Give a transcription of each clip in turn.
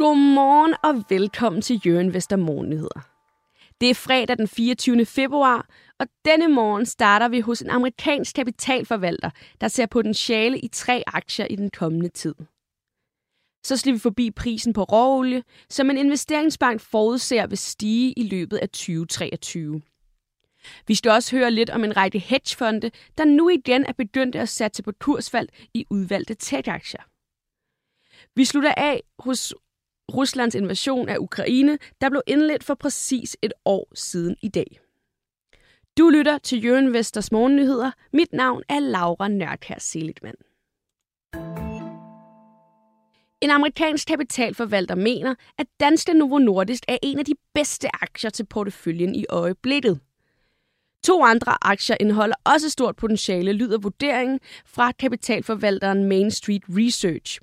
Godmorgen og velkommen til Jørgen Vestermorgennyheder. Det er fredag den 24. februar, og denne morgen starter vi hos en amerikansk kapitalforvalter, der ser potentiale i tre aktier i den kommende tid. Så slipper vi forbi prisen på råolie, som en investeringsbank forudser vil stige i løbet af 2023. Vi skal også høre lidt om en række hedgefonde, der nu igen er begyndt at satse på kursfald i udvalgte tech-aktier. Vi slutter af hos Ruslands invasion af Ukraine, der blev indledt for præcis et år siden i dag. Du lytter til Jørgen Vesters Morgennyheder. Mit navn er Laura Nørkær Seligman. En amerikansk kapitalforvalter mener, at danske Novo Nordisk er en af de bedste aktier til porteføljen i øjeblikket. To andre aktier indeholder også stort potentiale, lyder vurderingen fra kapitalforvalteren Main Street Research.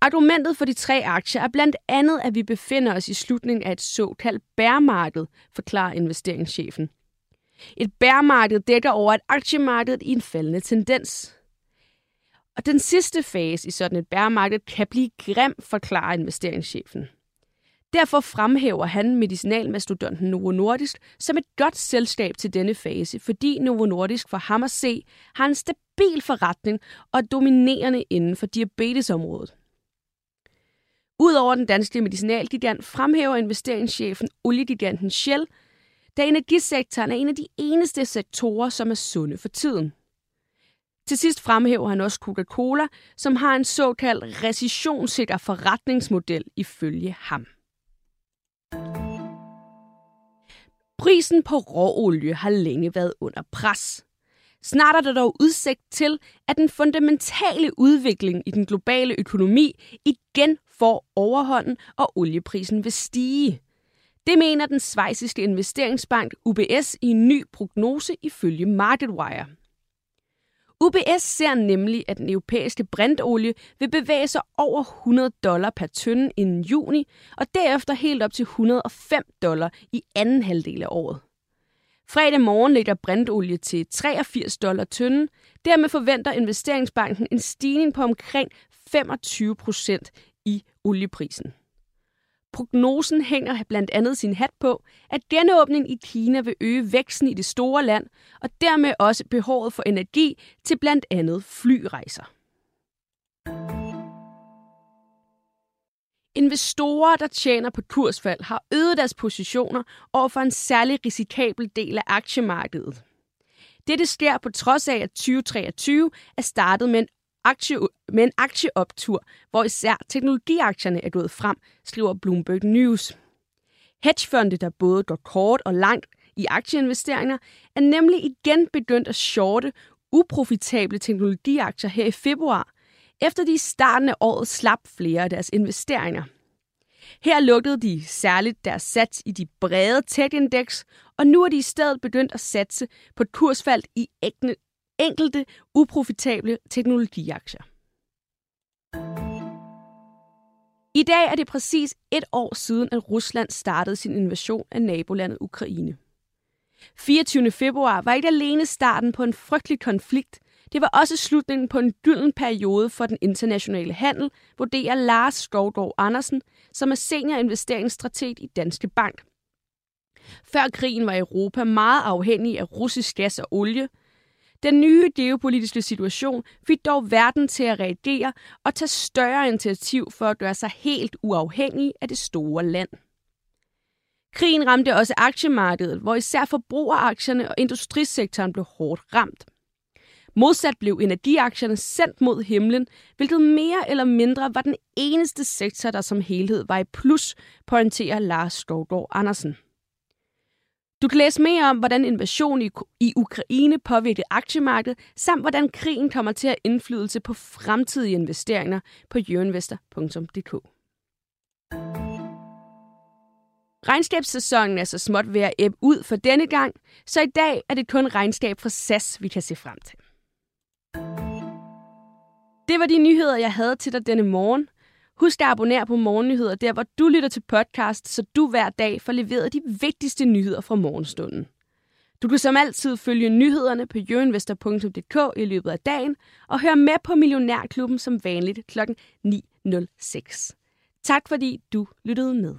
Argumentet for de tre aktier er blandt andet, at vi befinder os i slutningen af et såkaldt bærmarked, forklarer investeringschefen. Et bærmarked dækker over et aktiemarked i en faldende tendens. Og den sidste fase i sådan et bærmarked kan blive grim, forklarer investeringschefen. Derfor fremhæver han medicinalmastodonten Novo Nordisk som et godt selskab til denne fase, fordi Novo Nordisk for ham at se har en stabil forretning og er dominerende inden for diabetesområdet. Udover den danske medicinalgigant fremhæver investeringschefen oliegiganten Shell, da energisektoren er en af de eneste sektorer, som er sunde for tiden. Til sidst fremhæver han også Coca-Cola, som har en såkaldt recessionssikker forretningsmodel ifølge ham. Prisen på råolie har længe været under pres. Snart er der dog udsigt til, at den fundamentale udvikling i den globale økonomi igen får overhånden, og olieprisen vil stige. Det mener den svejsiske investeringsbank UBS i en ny prognose ifølge MarketWire. UBS ser nemlig, at den europæiske brintolie vil bevæge sig over 100 dollar per tønde inden juni, og derefter helt op til 105 dollar i anden halvdel af året. Fredag morgen ligger brintolie til 83 dollar tønden. Dermed forventer investeringsbanken en stigning på omkring 25 procent olieprisen. Prognosen hænger blandt andet sin hat på, at genåbningen i Kina vil øge væksten i det store land, og dermed også behovet for energi til blandt andet flyrejser. Investorer, der tjener på kursfald, har øget deres positioner over for en særlig risikabel del af aktiemarkedet. Dette sker på trods af, at 2023 er startet med en, aktie, med en aktieoptur, hvor især teknologiaktierne er gået frem, skriver Bloomberg News. Hedgefonde, der både går kort og langt i aktieinvesteringer, er nemlig igen begyndt at shorte uprofitable teknologiaktier her i februar, efter de i starten af året slap flere af deres investeringer. Her lukkede de særligt deres sats i de brede tech-indeks, og nu er de i stedet begyndt at satse på et kursfald i enkelte uprofitable teknologiaktier. I dag er det præcis et år siden, at Rusland startede sin invasion af nabolandet Ukraine. 24. februar var ikke alene starten på en frygtelig konflikt, det var også slutningen på en gylden periode for den internationale handel, vurderer Lars Skovgaard Andersen, som er senior investeringsstrateg i Danske Bank. Før krigen var Europa meget afhængig af russisk gas og olie. Den nye geopolitiske situation fik dog verden til at reagere og tage større initiativ for at gøre sig helt uafhængig af det store land. Krigen ramte også aktiemarkedet, hvor især forbrugeraktierne og industrisektoren blev hårdt ramt. Modsat blev energiaktierne sendt mod himlen, hvilket mere eller mindre var den eneste sektor, der som helhed var i plus, pointerer Lars Skovgaard Andersen. Du kan læse mere om, hvordan invasionen i Ukraine påvirkede aktiemarkedet, samt hvordan krigen kommer til at indflydelse på fremtidige investeringer på jørinvestor.dk. Regnskabssæsonen er så småt ved at æbbe ud for denne gang, så i dag er det kun regnskab fra SAS, vi kan se frem til. Det var de nyheder, jeg havde til dig denne morgen. Husk at abonnere på Morgennyheder, der hvor du lytter til podcast, så du hver dag får leveret de vigtigste nyheder fra morgenstunden. Du kan som altid følge nyhederne på jøinvestor.dk i løbet af dagen og høre med på Millionærklubben som vanligt kl. 9.06. Tak fordi du lyttede med.